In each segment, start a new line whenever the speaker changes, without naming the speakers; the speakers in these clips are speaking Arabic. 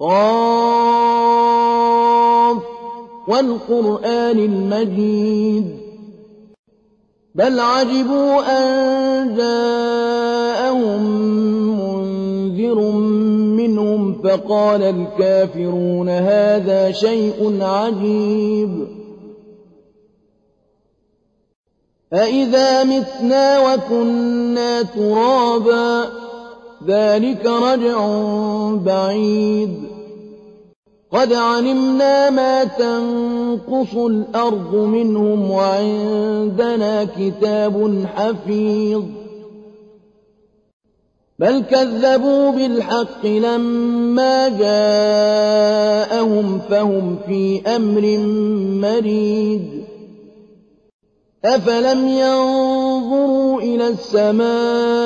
قاف والقرآن المجيد. بل عجبوا أن جاءهم منذر منهم فقال الكافرون هذا شيء عجيب. أَإِذَا مِتْنَا وَكُنَّا تُرَابًا ذَلِكَ رَجْعٌ بَعِيدٌ. قَدْ عَلِمْنَا مَا تَنقُصُ الْأَرْضُ مِنْهُمْ وَعِندَنَا كِتَابٌ حَفِيظٌ. بَلْ كَذَّبُوا بِالْحَقِّ لَمَّا جَاءَهُمْ فَهُمْ فِي أَمْرٍ مَّرِيجٍ أَفَلَمْ يَنظُرُوا إِلَى السَّمَاءِ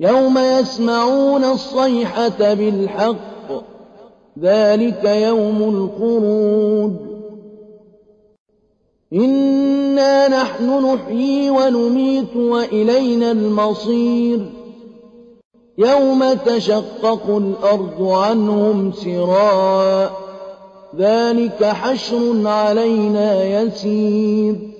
يوم يسمعون الصيحة بالحق ذلك يوم الخروج إنا نحن نحيي ونميت وإلينا المصير. يوم تشقق الأرض عنهم سراء ذلك حشر علينا يسير.